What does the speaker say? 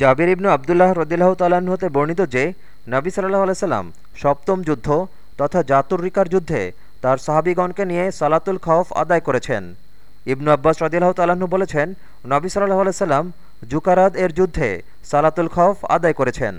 জাবির ইবনু আবদুল্লাহ রদিল্লাহ তালাহ হতে বর্ণিত যে, নবী সাল্লাহ আলাইসাল্লাম সপ্তম যুদ্ধ তথা জাতুরিকার যুদ্ধে তার সাহাবিগণকে নিয়ে সালাতুল খওফ আদায় করেছেন। ইবনু আব্বাস রদিল্লাহ তালাহ বলেছেন, নবী সাল্লাহ আলাইসাল্লাম জুকারাদ এর যুদ্ধে সালাতুল খওফ আদায় করেছেন।